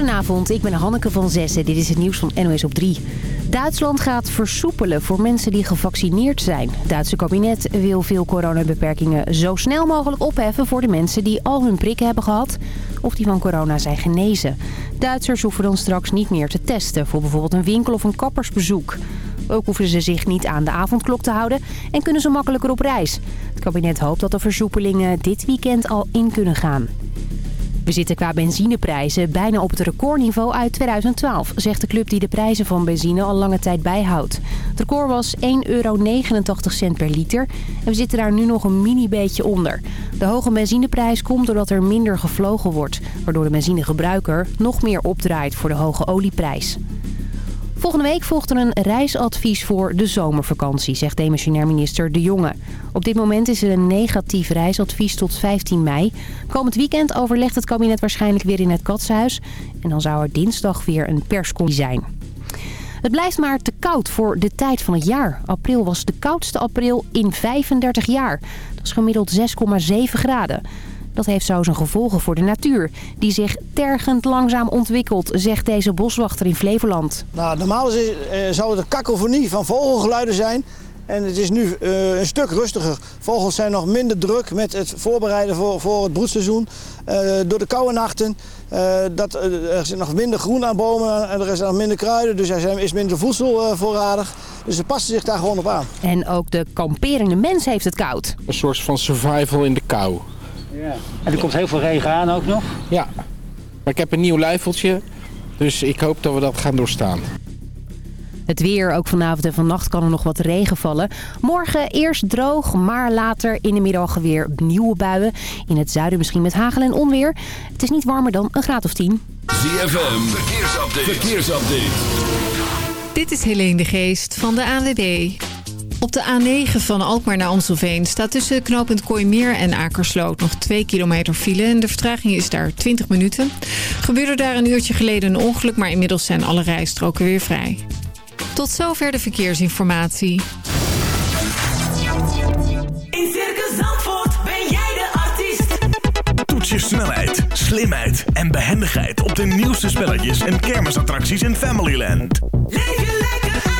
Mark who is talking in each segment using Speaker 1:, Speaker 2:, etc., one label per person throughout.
Speaker 1: Goedenavond, ik ben Hanneke van Zessen. Dit is het nieuws van NOS op 3. Duitsland gaat versoepelen voor mensen die gevaccineerd zijn. Het Duitse kabinet wil veel coronabeperkingen zo snel mogelijk opheffen... voor de mensen die al hun prikken hebben gehad of die van corona zijn genezen. Duitsers hoeven dan straks niet meer te testen... voor bijvoorbeeld een winkel of een kappersbezoek. Ook hoeven ze zich niet aan de avondklok te houden en kunnen ze makkelijker op reis. Het kabinet hoopt dat de versoepelingen dit weekend al in kunnen gaan. We zitten qua benzineprijzen bijna op het recordniveau uit 2012, zegt de club die de prijzen van benzine al lange tijd bijhoudt. Het record was 1,89 euro per liter en we zitten daar nu nog een mini beetje onder. De hoge benzineprijs komt doordat er minder gevlogen wordt, waardoor de benzinegebruiker nog meer opdraait voor de hoge olieprijs. Volgende week volgt er een reisadvies voor de zomervakantie, zegt demissionair minister De Jonge. Op dit moment is er een negatief reisadvies tot 15 mei. Komend weekend overlegt het kabinet waarschijnlijk weer in het Katshuis. En dan zou er dinsdag weer een persconferentie zijn. Het blijft maar te koud voor de tijd van het jaar. April was de koudste april in 35 jaar. Dat is gemiddeld 6,7 graden. Dat heeft zo zijn gevolgen voor de natuur, die zich tergend langzaam ontwikkelt, zegt deze boswachter in Flevoland.
Speaker 2: Nou, normaal is, eh, zou het een kakofonie van vogelgeluiden zijn. En het is nu uh, een stuk rustiger. Vogels zijn nog minder druk met het voorbereiden voor, voor het broedseizoen. Uh, door de koude nachten. Uh, dat, er zit nog minder groen aan bomen en er is nog minder kruiden. Dus er is minder voedsel voorradig. Dus ze passen zich daar gewoon op aan.
Speaker 1: En ook de kamperende mens heeft het koud.
Speaker 3: Een soort van survival in de kou.
Speaker 4: Ja. En er komt heel veel regen aan ook nog?
Speaker 3: Ja, maar ik heb een nieuw luifeltje, dus ik hoop dat we dat gaan doorstaan.
Speaker 1: Het weer, ook vanavond en vannacht kan er nog wat regen vallen. Morgen eerst droog, maar later in de middag weer nieuwe buien. In het zuiden misschien met hagel en onweer. Het is niet warmer dan een graad of 10.
Speaker 5: ZFM, verkeersupdate. verkeersupdate.
Speaker 6: Dit is Helene de Geest van de ANWB. Op de A9 van Alkmaar naar Amstelveen staat tussen knooppunt Kooimeer en Akersloot nog 2 kilometer file. En de vertraging is daar 20 minuten. Gebeurde daar een uurtje geleden een ongeluk, maar inmiddels zijn alle rijstroken weer vrij. Tot zover de verkeersinformatie.
Speaker 7: In Circus Zandvoort ben jij de artiest.
Speaker 5: Toets je snelheid, slimheid en behendigheid op de nieuwste spelletjes en kermisattracties in Familyland.
Speaker 7: Leef je lekker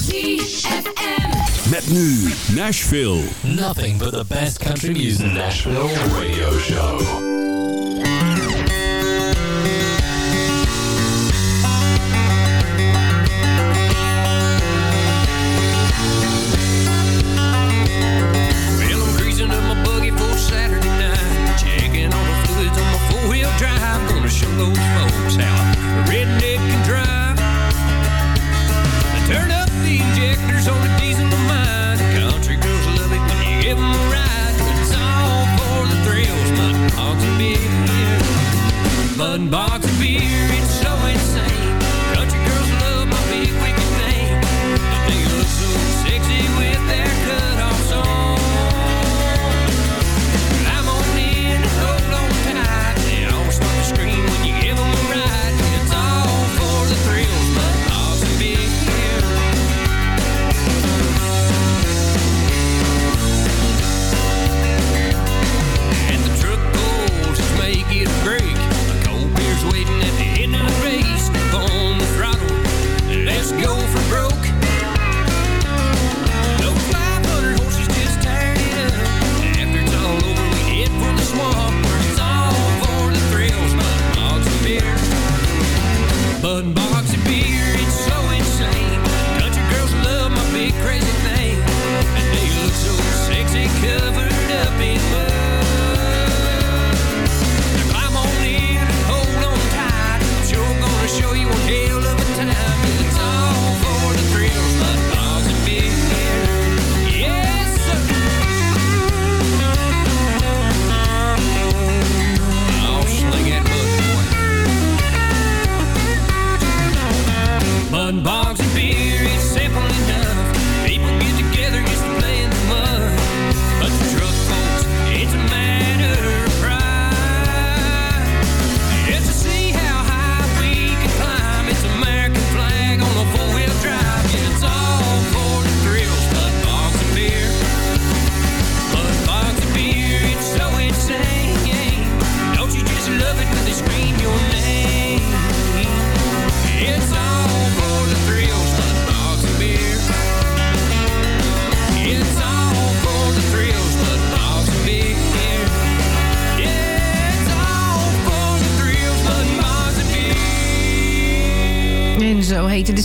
Speaker 7: ZFM.
Speaker 5: Met nu Nashville.
Speaker 8: Nothing but the best country music. Nashville Radio Show.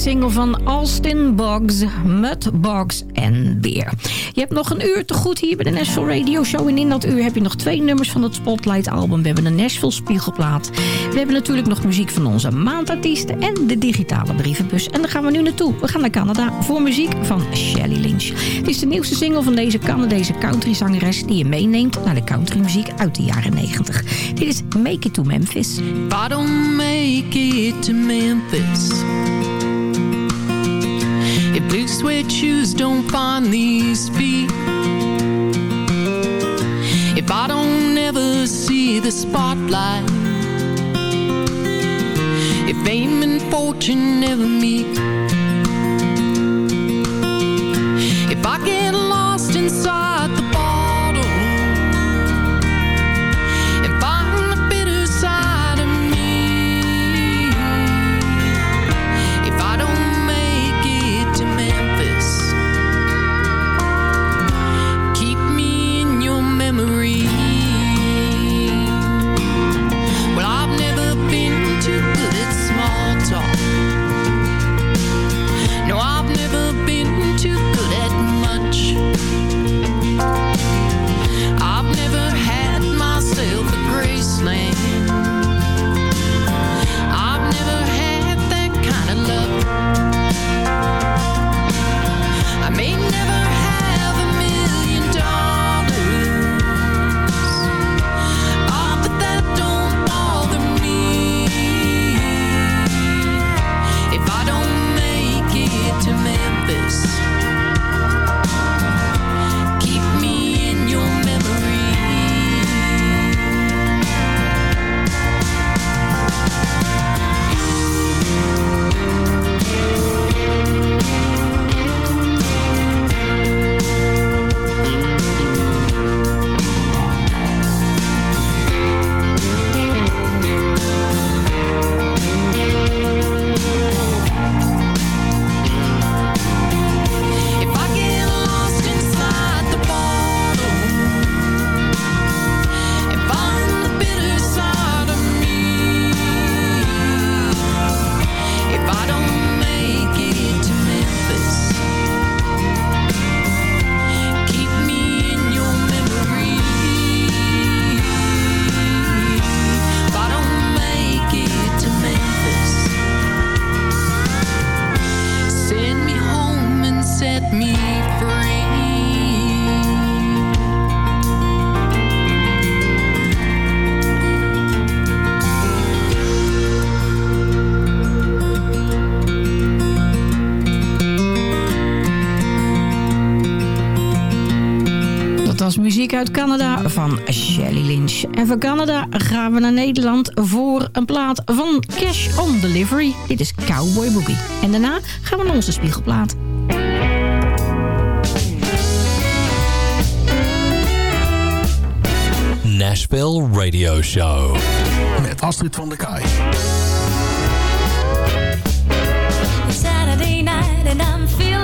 Speaker 9: Single van Austin Boggs, Mudbox en Beer. Je hebt nog een uur te goed hier bij de Nashville Radio Show. En in dat uur heb je nog twee nummers van het Spotlight album. We hebben een Nashville Spiegelplaat. We hebben natuurlijk nog muziek van onze maandartiesten en de digitale brievenbus. En daar gaan we nu naartoe. We gaan naar Canada voor muziek van Shelly Lynch. Het is de nieuwste single van deze Canadese countryzangeres... die je meeneemt naar de countrymuziek uit de jaren 90. Dit is Make It To Memphis.
Speaker 10: Make it to Memphis Blue suede shoes don't find these feet. If I don't ever see the spotlight If fame and fortune never meet If I get lost inside
Speaker 9: muziek uit Canada van Shelly Lynch. En van Canada gaan we naar Nederland voor een plaat van Cash on Delivery. Dit is Cowboy Boogie. En daarna gaan we naar onze spiegelplaat.
Speaker 11: Nashville Radio Show.
Speaker 5: Met Astrid van der Kaai.
Speaker 7: Saturday night and I'm feeling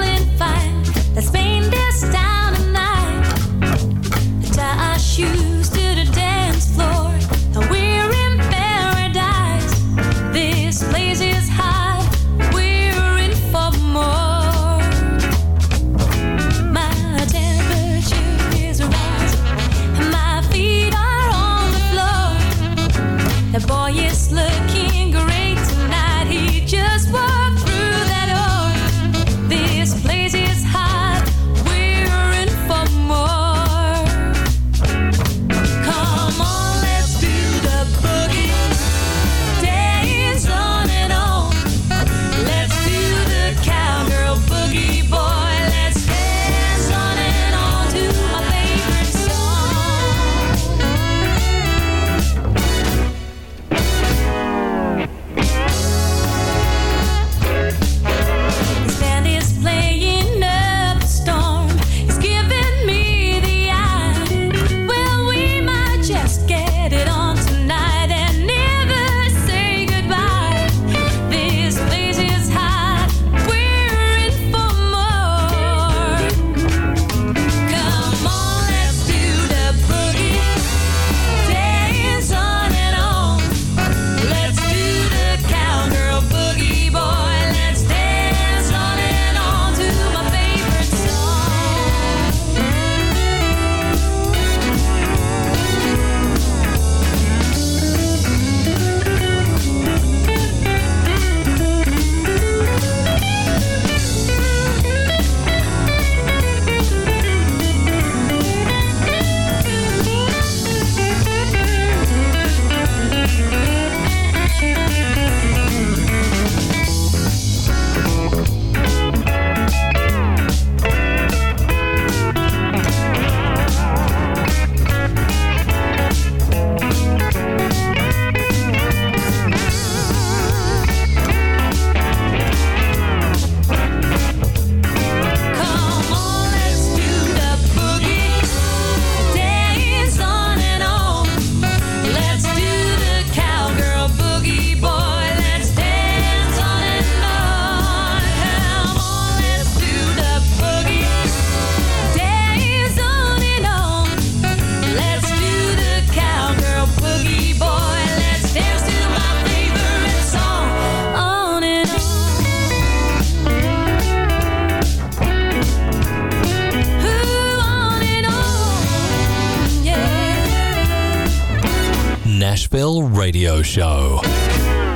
Speaker 11: Show.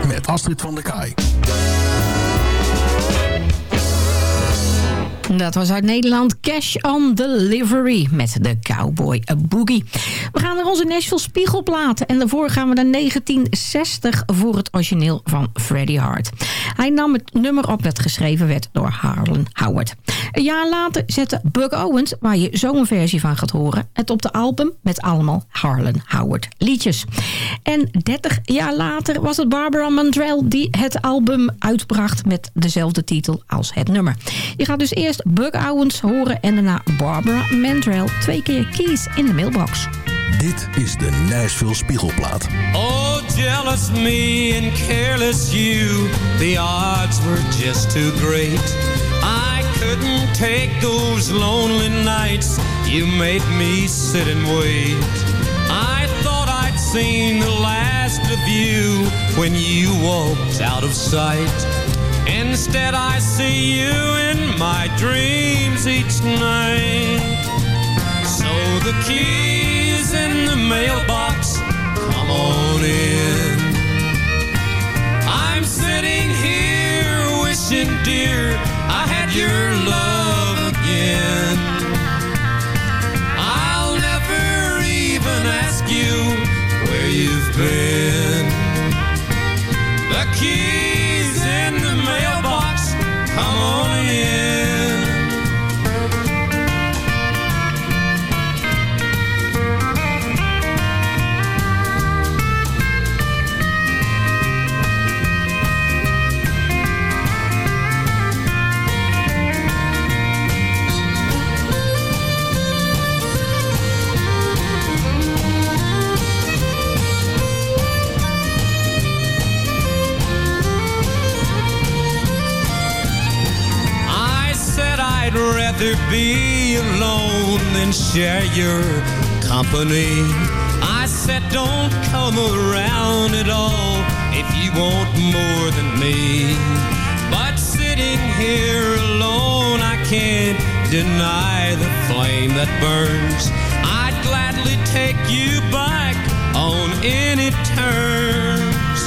Speaker 5: Met Astrid van der Kaai.
Speaker 9: Dat was uit Nederland Cash on Delivery met de Cowboy Boogie. We gaan naar onze Nashville Spiegelplaten. En daarvoor gaan we naar 1960 voor het origineel van Freddie Hart. Hij nam het nummer op dat geschreven werd door Harlan Howard. Een jaar later zette Buck Owens, waar je zo een versie van gaat horen... het op de album met allemaal Harlan Howard liedjes. En 30 jaar later was het Barbara Mandrell die het album uitbracht... met dezelfde titel als het nummer. Je gaat dus eerst Buck Owens horen en daarna Barbara Mandrell... twee keer Keys in de mailbox.
Speaker 5: Dit is de Nashville Spiegelplaat.
Speaker 8: Oh, jealous me and careless you. The odds were just too great. I couldn't take those lonely nights. You made me sit and wait. I thought I'd seen the last of you when you walked out of sight. Instead, I see you in my dreams each night. So the keys in the mailbox, come on in. I'm sitting here wishing, dear, your love again. I'll never even ask you where you've been. The keys in the mailbox, come on in. I'd rather be alone than share your company. I said don't come around at all if you want more than me. But sitting here alone, I can't deny the flame that burns. I'd gladly take you back on any terms.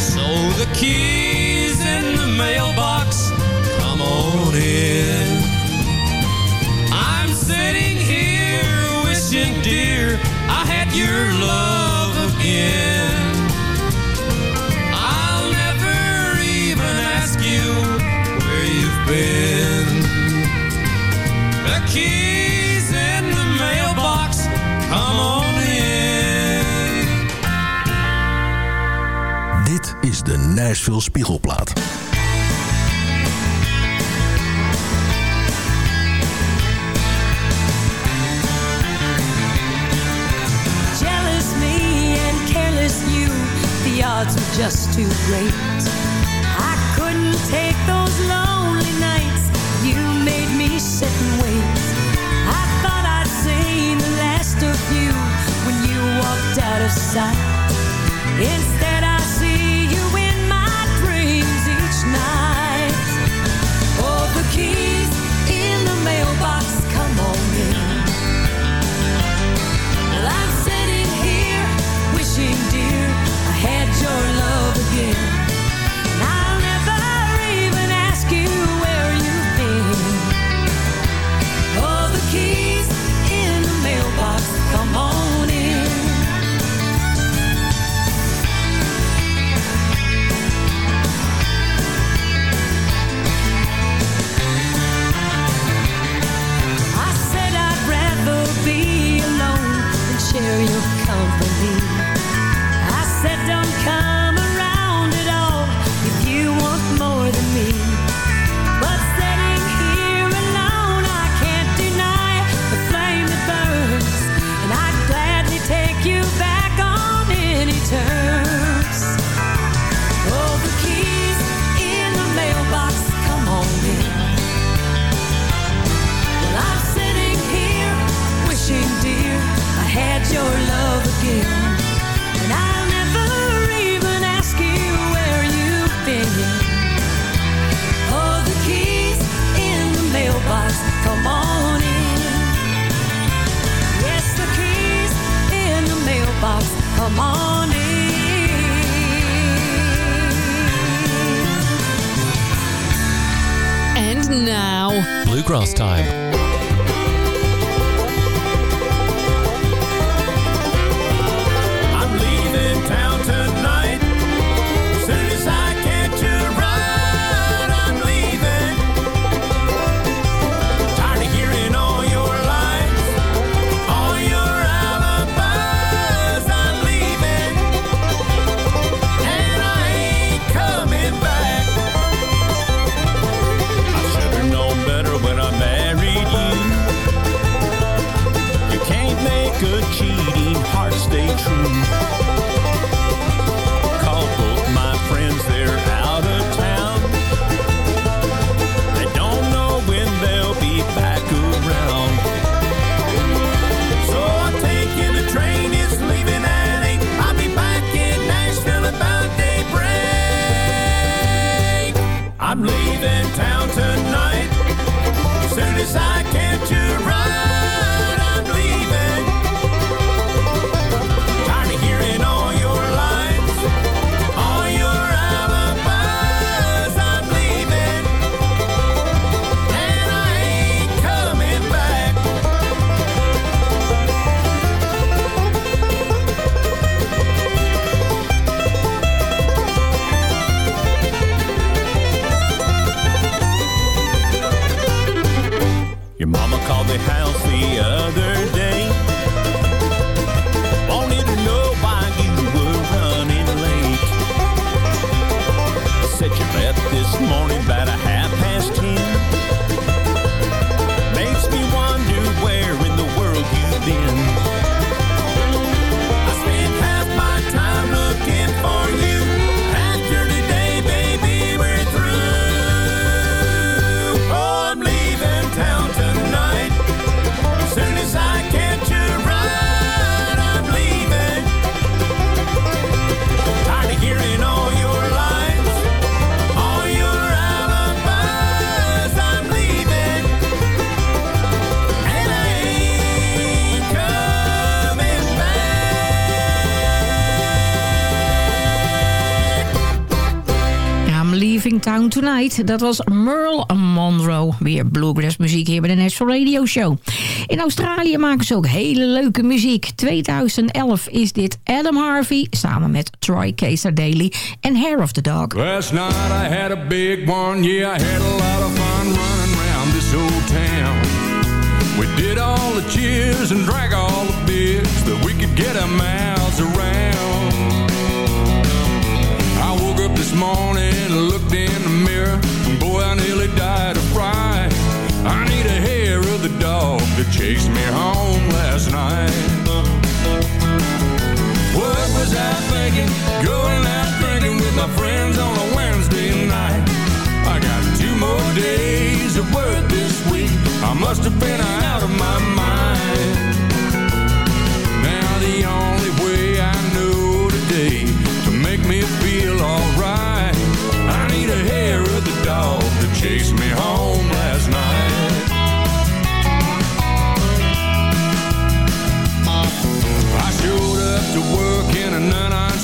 Speaker 8: So the keys in the mailbox, come on in. Your love again. I'll never even ask you where you've been. The keys in the mailbox, come on in.
Speaker 5: Dit is de Nashville Spiegelplaat.
Speaker 7: Odds were just too great. I couldn't take those lonely nights, you made me sit and wait. I thought I'd seen the last of you when you walked out of sight.
Speaker 12: Tonight.
Speaker 9: Dat was Merle Monroe. Weer bluegrass muziek hier bij de National Radio Show. In Australië maken ze ook hele leuke muziek. 2011 is dit Adam Harvey samen met Troy Caser Daly en Hair of the Dog.
Speaker 13: Last night I had a big one, yeah, I had a lot of fun running around this old town. We did all the cheers and drank all the beers that we could get our mouths around. That chased me home last night. What was I thinking? Going out drinking with my friends on a Wednesday night. I got two more days of work this week. I must have been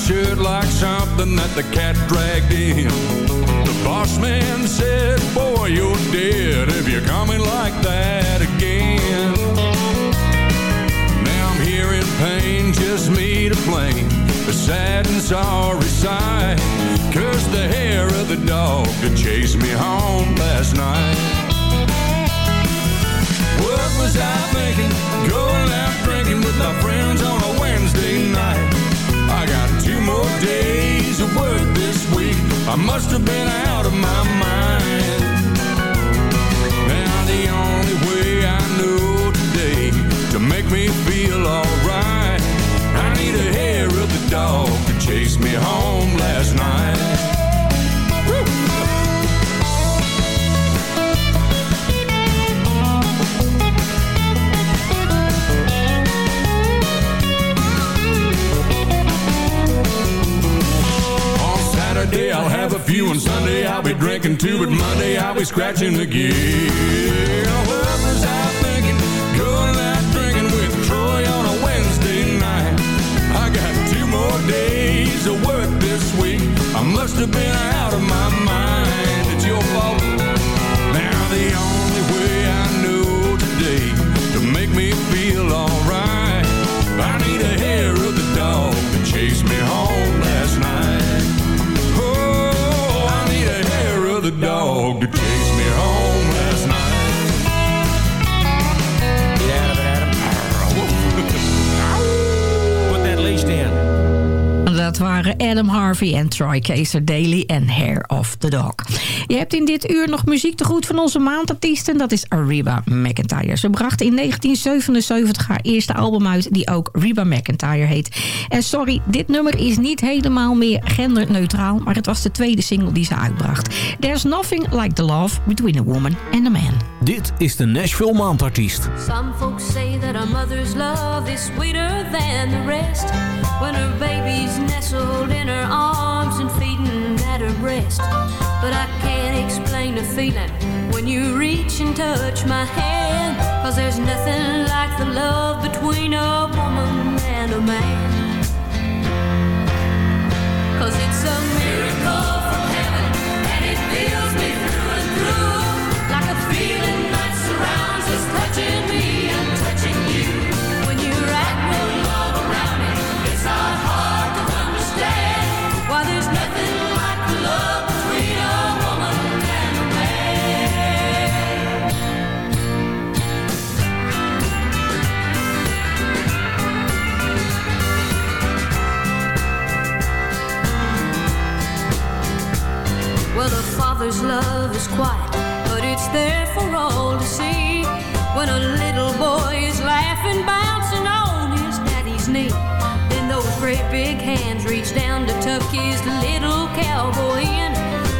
Speaker 13: shirt like something that the cat dragged in. The boss man said, boy, you're dead if you're coming like that again. Now I'm here in pain, just me to blame. A sad and sorry sight. Curse the hair of the dog that chased me home last night. What was I thinking? Going out drinking with my friends on a Wednesday more days of work this week. I must have been out of my mind. Now the only way I know today to make me feel alright, I need a hair of the dog that chased me home last night. Few, and Sunday I'll be drinking too, but Monday I'll be scratching again. What
Speaker 9: Harvey en Troy Kaser Daly en Hair of the Dog. Je hebt in dit uur nog muziek te goed van onze maandartiesten. Dat is Reba McIntyre. Ze bracht in 1977 haar eerste album uit die ook Reba McIntyre heet. En sorry, dit nummer is niet helemaal meer genderneutraal, maar het was de tweede single die ze uitbracht. There's nothing like the love between a woman and a man.
Speaker 14: Dit is de Nashville Maandartiest.
Speaker 7: Some folks say that a mother's love is sweeter than the rest. When her baby's nestled in her arms and her breast. But I can't explain the feeling when you reach and touch my hand. Cause there's nothing like the love between a woman and a man. Father's love is quiet, but it's there for all to see. When a little boy is laughing, bouncing on his daddy's knee, then those great big hands reach down to tuck his little cowboy in.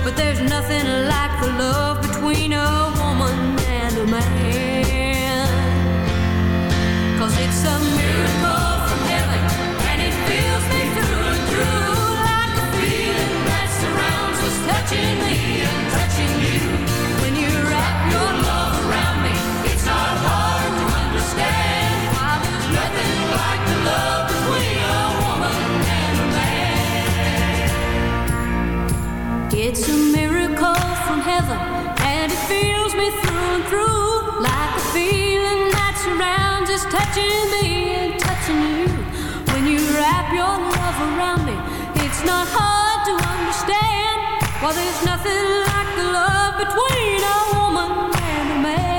Speaker 7: But there's nothing like the love between a woman and a man. Cause it's a miracle from heaven, and it me through and through like a feeling that surrounds us, touching me It's a miracle from heaven, and it fills me through and through like a feeling that surrounds us, touching me and touching you. When you wrap your love around me, it's not hard to understand why there's nothing like the love between a woman and a man.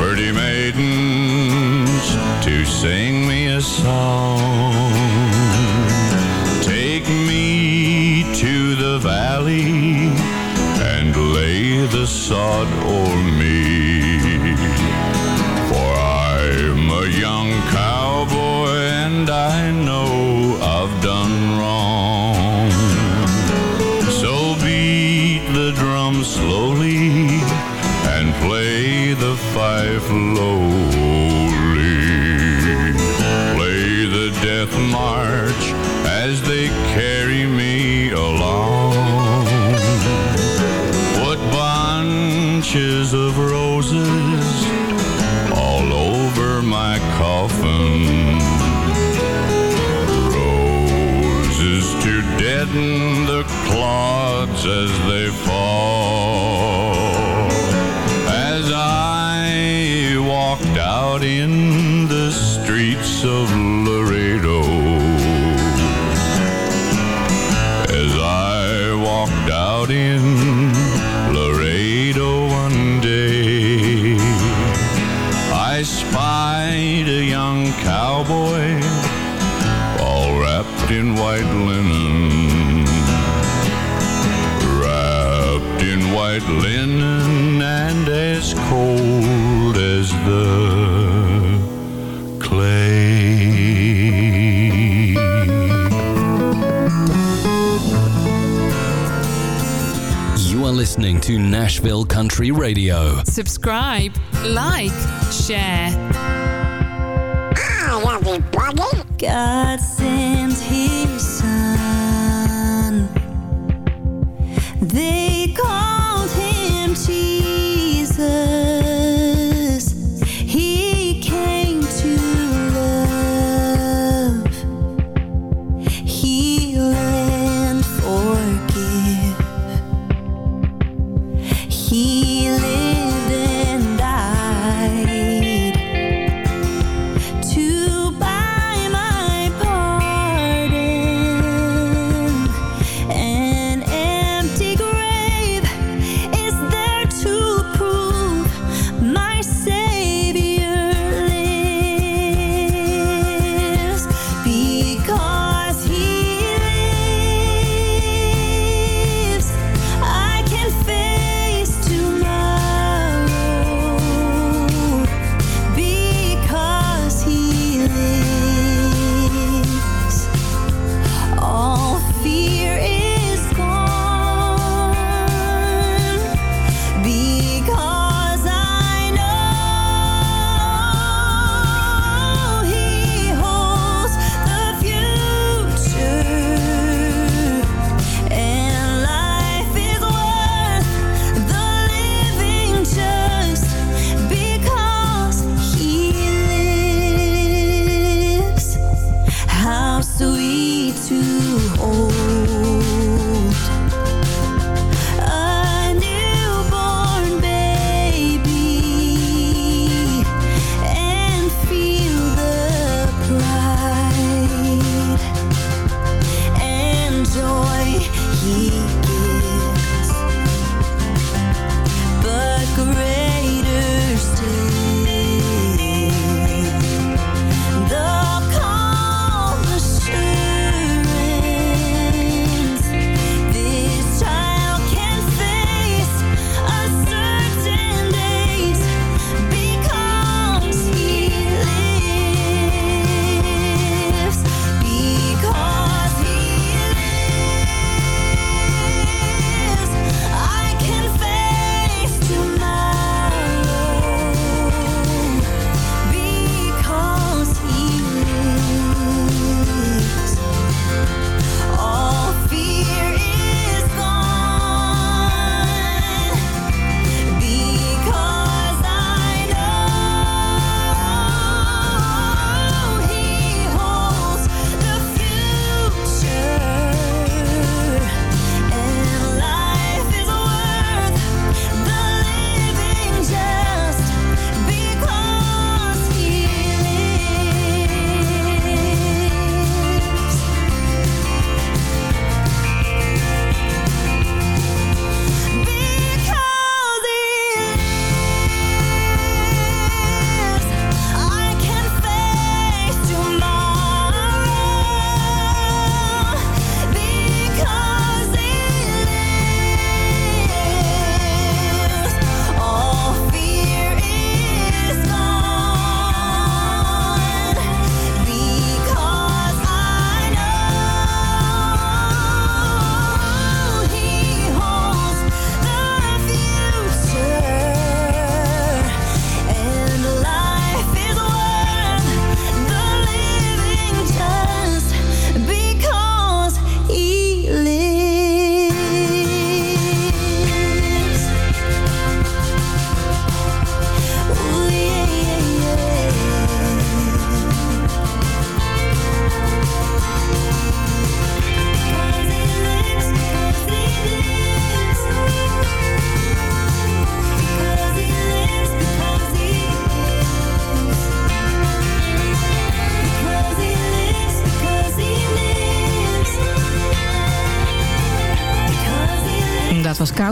Speaker 15: pretty maidens, to sing me
Speaker 14: a song. Take me to the valley and lay the sod o'er me so to
Speaker 11: Nashville Country Radio.
Speaker 16: Subscribe, like, share.
Speaker 17: Ah, Hi, everybody.
Speaker 8: God's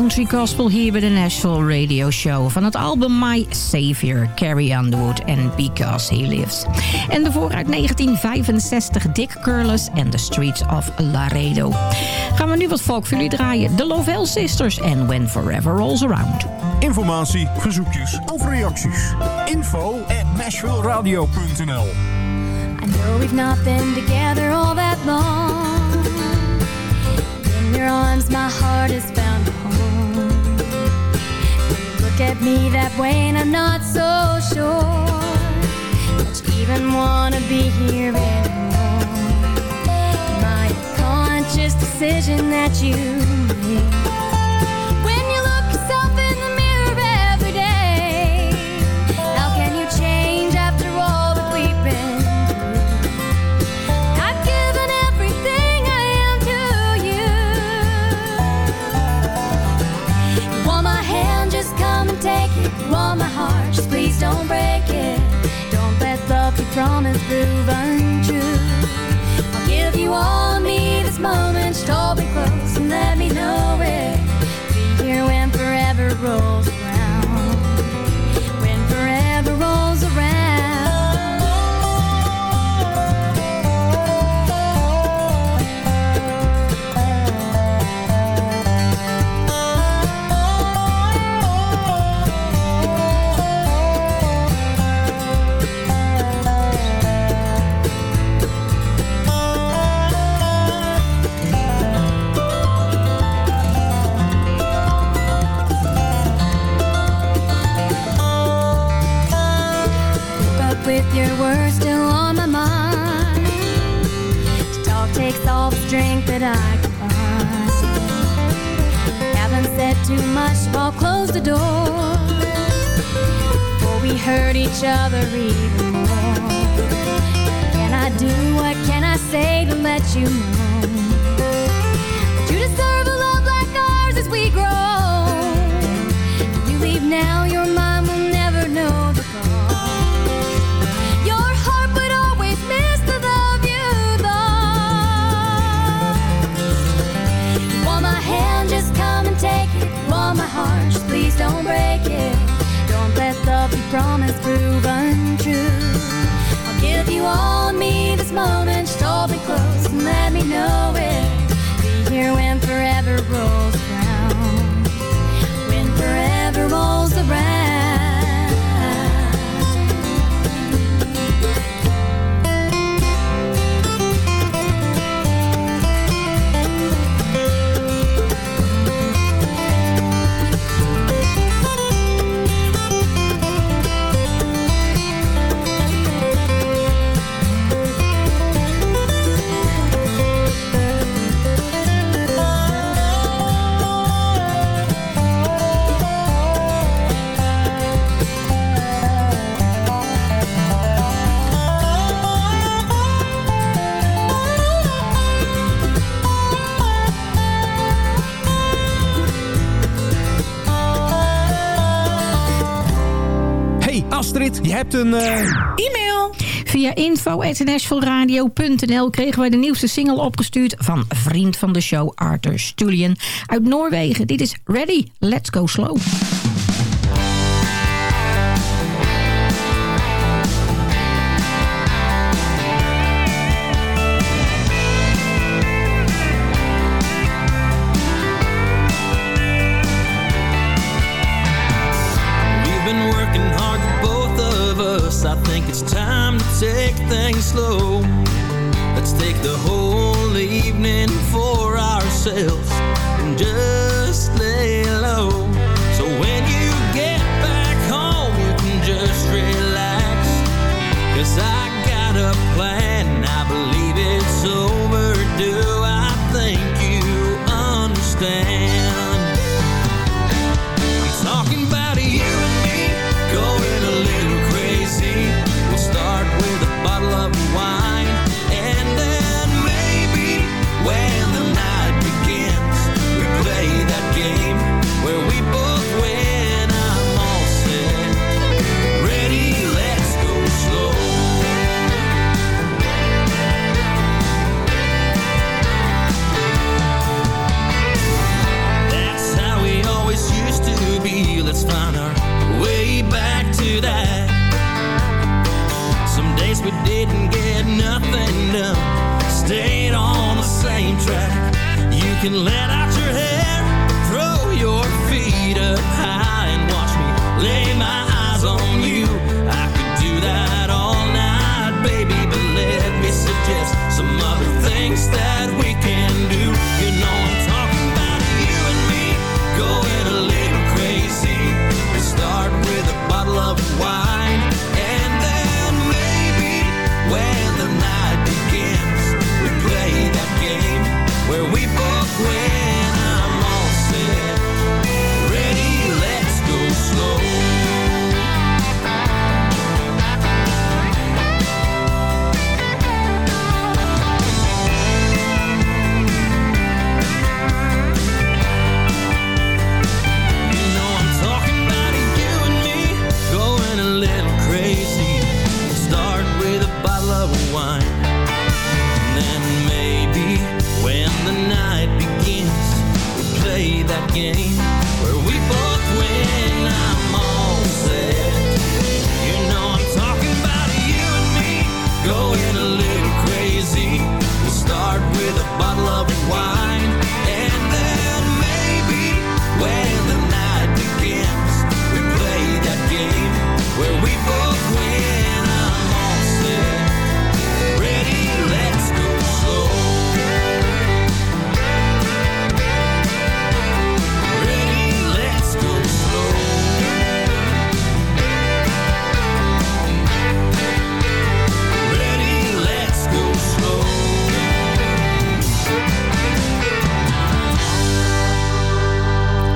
Speaker 8: Country Gospel hier bij de Nashville Radio Show... van het album My Savior, Carrie Underwood en Because He Lives. En daarvoor uit 1965 Dick Curless en The Streets of Laredo. Gaan we nu wat folk voor jullie draaien. The Lovell Sisters en When Forever Rolls Around.
Speaker 18: Informatie, verzoekjes of reacties. Info at nashvilleradio.nl
Speaker 19: I know we've not been together all that long. In your arms, my heart has found look at me that way, and I'm not so sure that you even want to be here anymore. My conscious decision that you made. Promise prove untrue. I'll give you all me this moment. Just hold me close and let me know it.
Speaker 18: Een... eh,
Speaker 8: E-mail. Via info.nashvilleradio.nl kregen wij de nieuwste single opgestuurd van vriend van de show Arthur Stulien uit Noorwegen. Dit is Ready, Let's Go Slow.
Speaker 20: Can
Speaker 8: let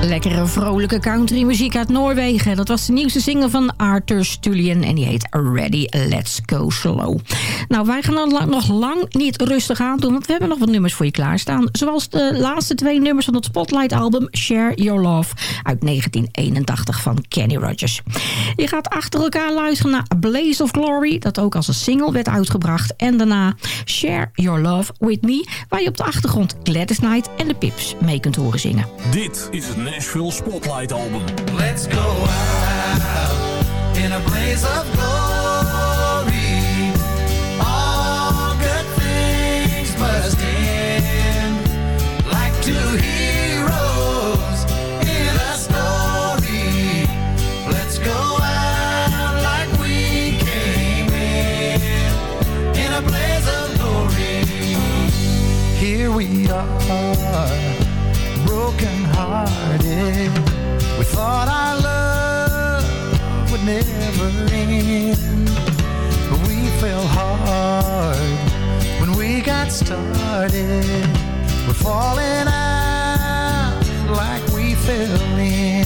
Speaker 9: Lekkere vrolijke countrymuziek uit Noorwegen. Dat was de nieuwste single van Arthur Stulien en die heet Ready, Let's Go Slow. Nou, wij gaan dan nog lang niet rustig aan doen, want we hebben nog wat nummers voor je klaarstaan. Zoals de laatste twee nummers van het Spotlight-album Share Your Love uit 1981 van Kenny Rogers. Je gaat achter elkaar luisteren naar Blaze of Glory, dat ook als een single werd uitgebracht. En daarna Share Your Love With Me, waar je op de achtergrond Gladys Knight en de Pips mee kunt horen zingen.
Speaker 18: Dit is het Nashville Spotlight Album.
Speaker 12: Let's go out in a blaze of glory. All good things must end like two heroes in a story. Let's go out like we came in in a blaze of glory. Here we are broken hearted. We thought our love would never end. But we fell hard when we got started. We're falling out like we fell in.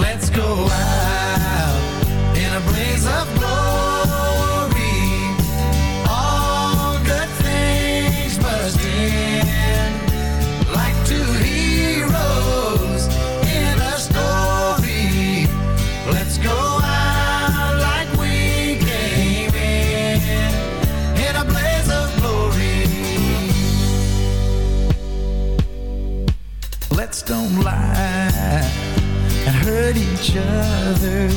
Speaker 12: Let's go out in a blaze of glory. Don't lie and hurt each other.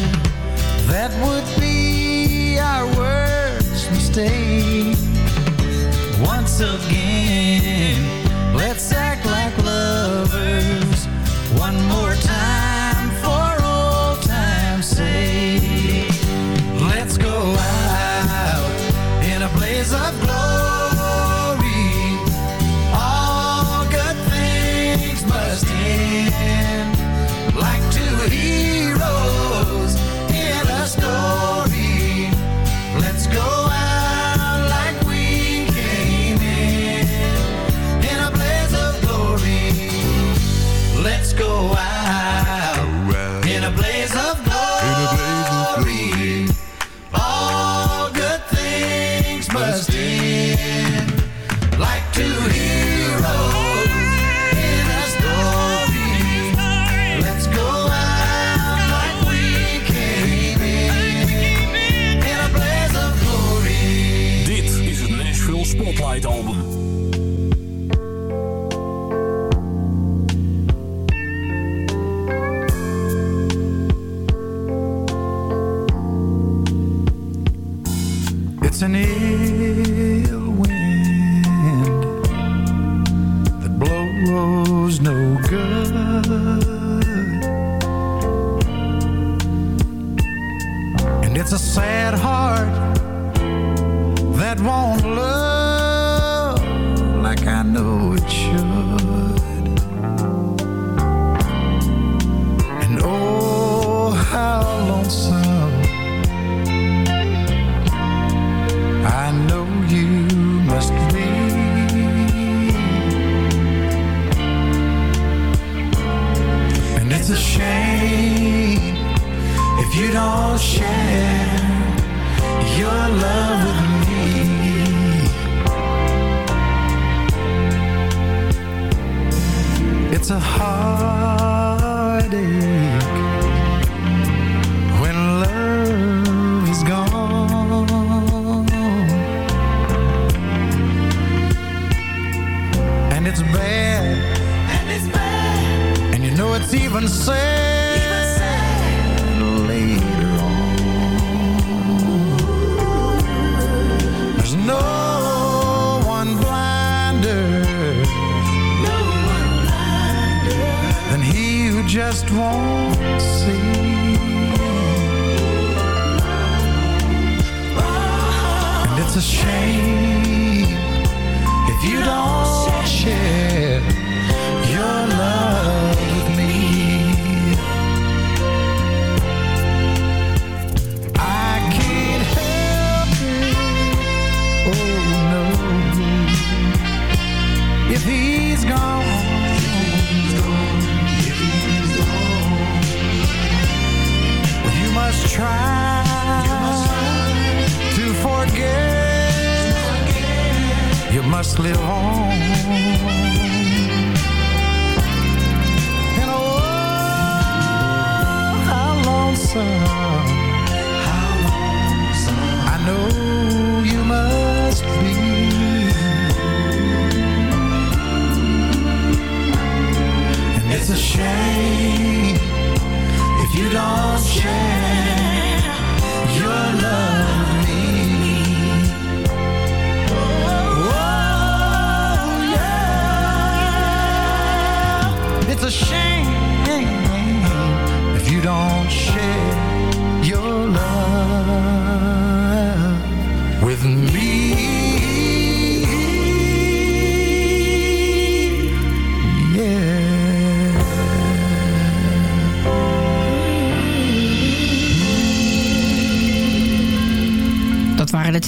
Speaker 12: That would be our worst mistake. Once again, let's act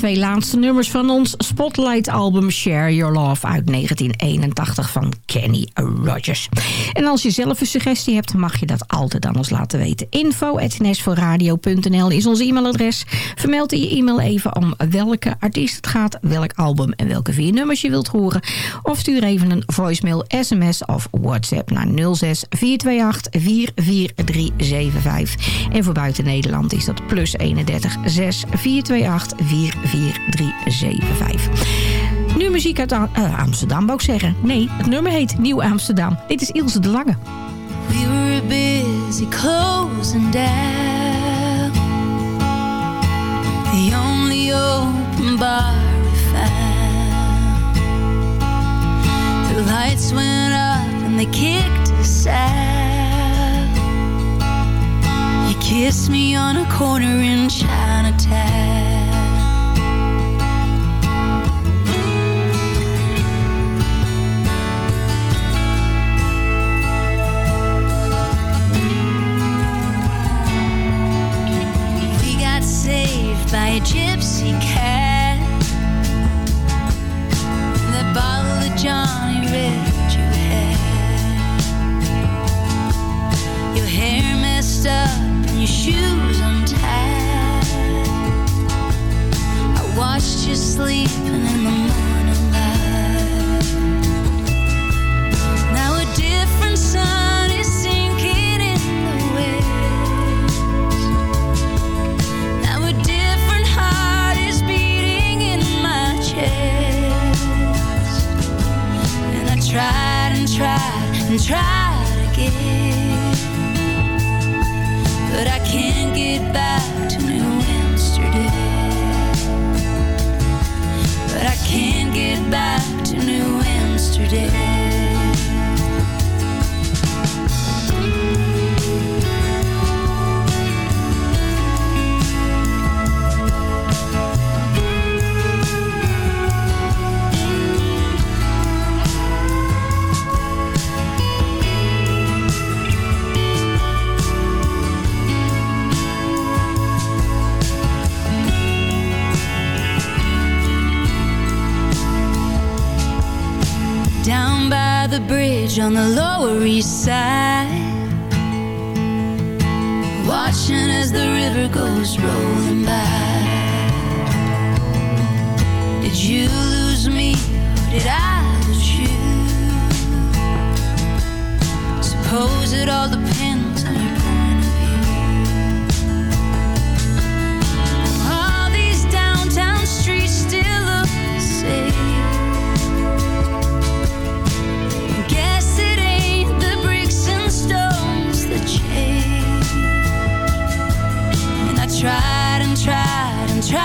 Speaker 9: twee laatste nummers van ons Spotlight-album Share Your Love uit 1981 van Kenny Rogers. En als je zelf een suggestie hebt, mag je dat altijd aan ons laten weten. info.nsvoorradio.nl is ons e-mailadres. Vermeld in je e-mail even om welke artiest het gaat, welk album en welke vier nummers je wilt horen. Of stuur even een voicemail, sms of whatsapp naar 06 428 44375. En voor buiten Nederland is dat plus 31 6 428 44375. Nu muziek uit eh, Amsterdam, wou ik zeggen. Nee, het nummer heet Nieuw Amsterdam. Dit is Ilse de Lange.
Speaker 21: We were busy closing down The only open bar we found The lights went up and they kicked us out You kissed me on a corner in Chinatown saved by a gypsy cat. But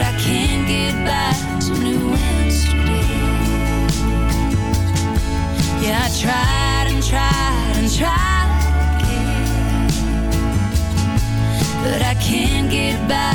Speaker 21: I can't get back to New Amsterdam.
Speaker 7: Yeah, I tried and tried and tried again. But I can't get back.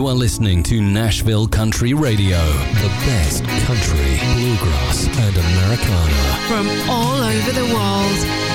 Speaker 11: You are listening to Nashville Country Radio, the best country, bluegrass, and Americana.
Speaker 19: From all over the world.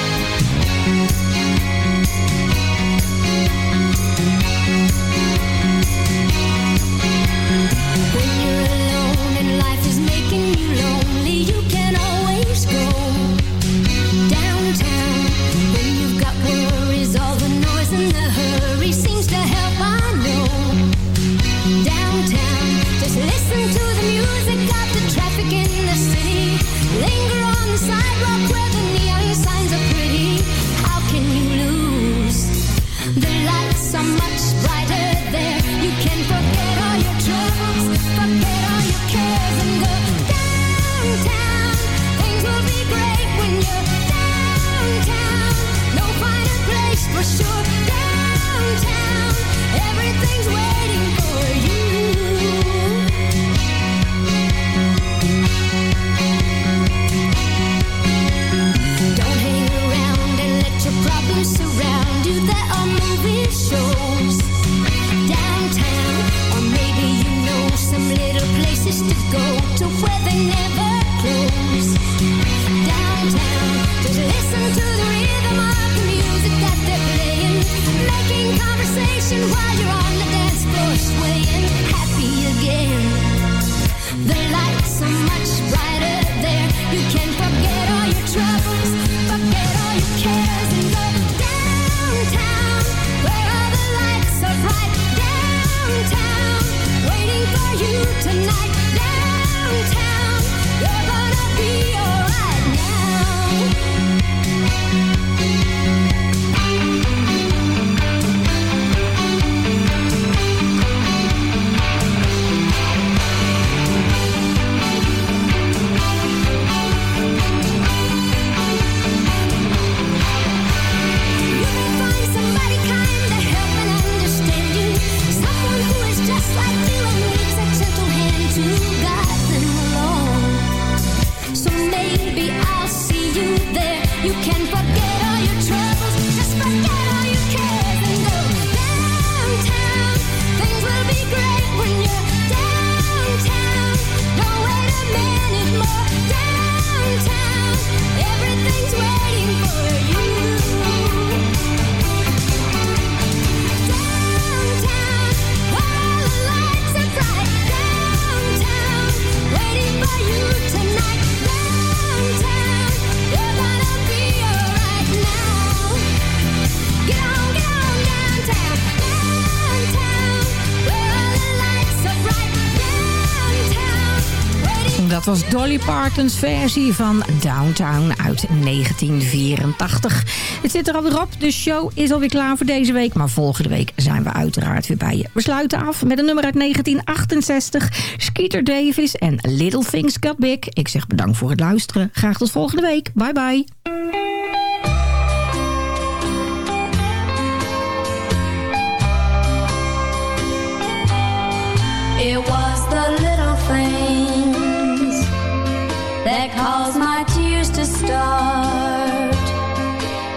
Speaker 9: Dolly Partons versie van Downtown uit 1984. Het zit er alweer op, de show is alweer klaar voor deze week. Maar volgende week zijn we uiteraard weer bij je. We sluiten af met een nummer uit 1968. Skeeter Davis en Little Things Got Big. Ik zeg bedankt voor het luisteren. Graag tot volgende week. Bye bye.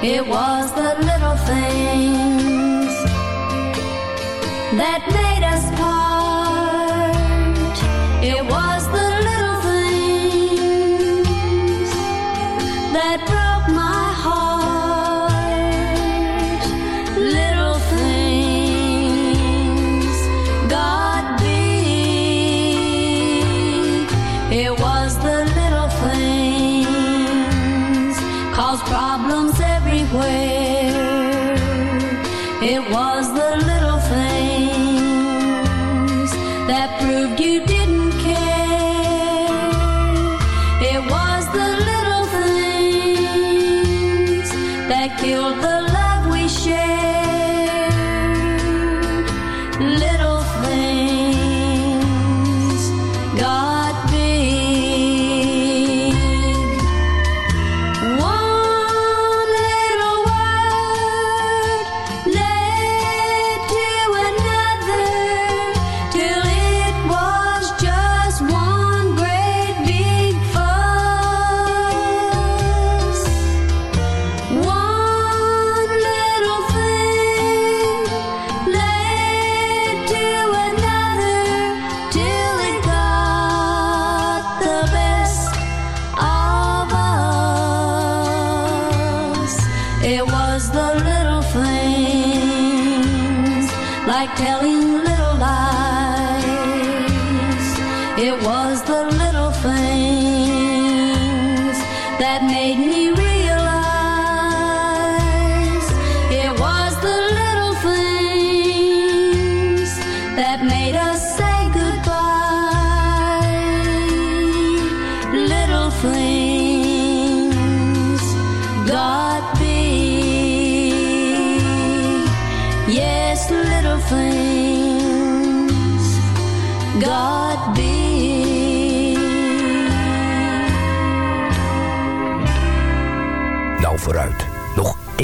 Speaker 7: It was the little things that made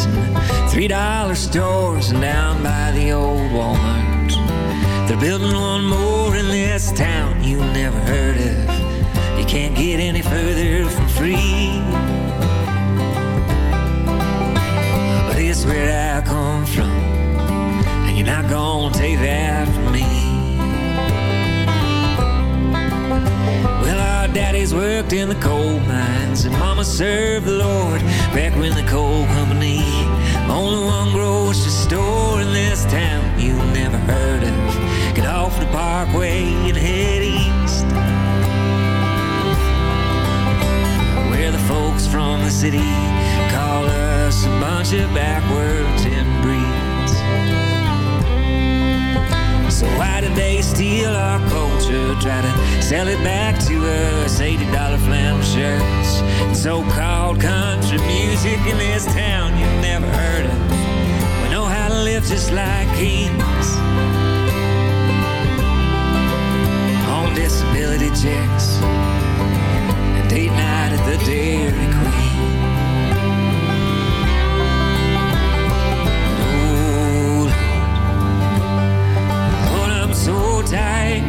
Speaker 22: churches, and three dollar stores, and down by the old Walmart. They're building one more in this town you never heard of. You can't get any further from free. But it's where I come from, and you're not gonna take that from me. Well, our daddies worked in the coal mines, and mama served the Lord back when the coal company only one grocery store in this town you never heard of. Get off the parkway and head east, where the folks from the city call us a bunch of backwards So why did they steal our culture? Try to sell it back to us. $80 flannel shirts and so-called country music in this town you've never heard of. We know how to live just like kings. On disability checks and date night at the Dairy Queen. Tired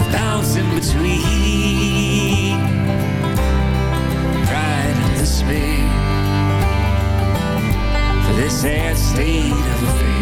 Speaker 22: of bouncing between. Pride and despair. For this sad state of affairs.